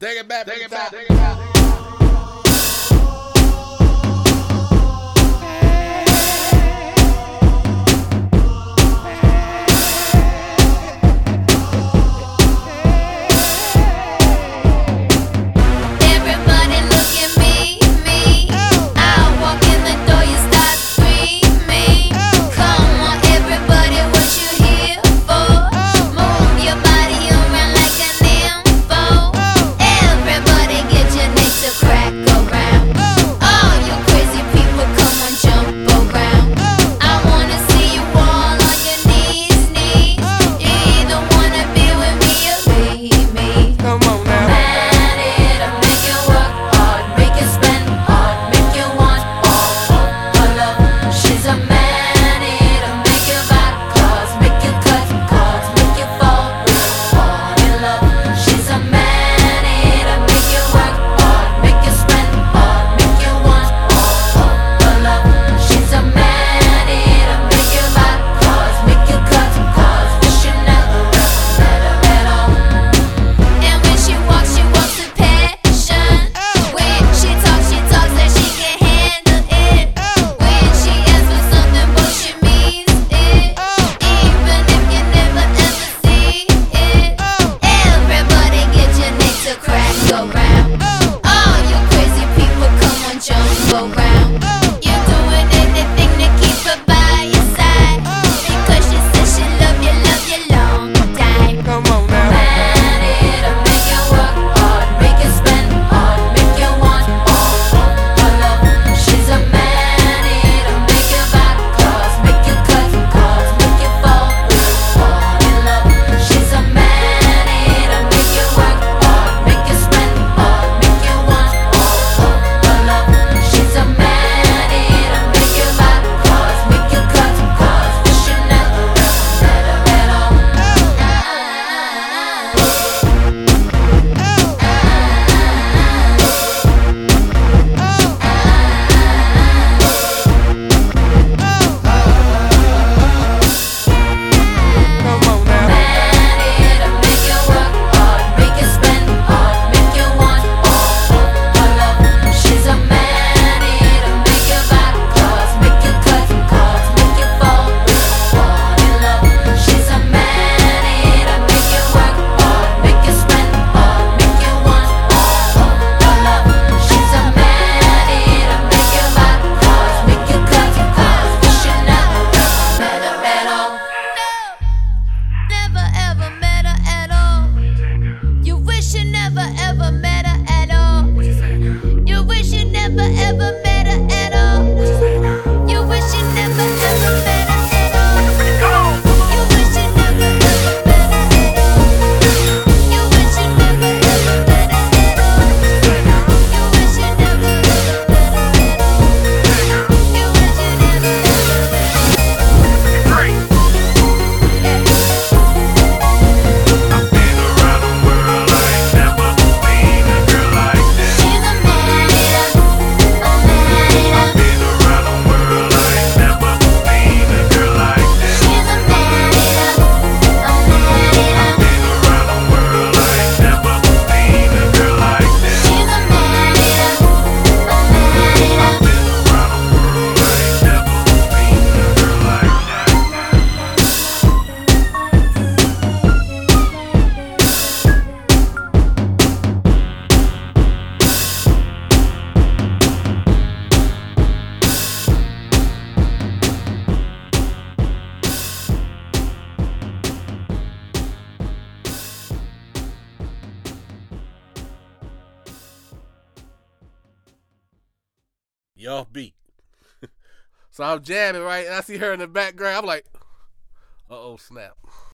Take it back. Take it back. Take it back. Have ever met? y'all beat. so I'm jamming right, and I see her in the background. I'm like, uh oh, snap.